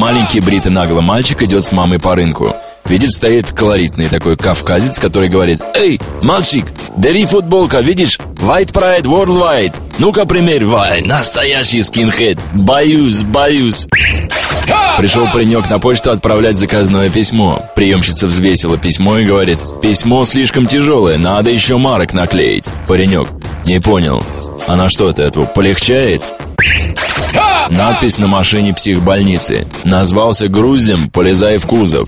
Маленький бритый наглый мальчик идет с мамой по рынку. Видит, стоит колоритный такой кавказец, который говорит «Эй, мальчик, бери футболка, видишь? White Pride Worldwide. Ну-ка, примерь, вай, настоящий скинхед. Боюсь, боюсь». Пришел паренек на почту отправлять заказное письмо. Приемщица взвесила письмо и говорит «Письмо слишком тяжелое, надо еще марок наклеить». Паренек «Не понял, она что от этого полегчает?» Надпись на машине психбольницы. Назвался грузем, полезай в кузов.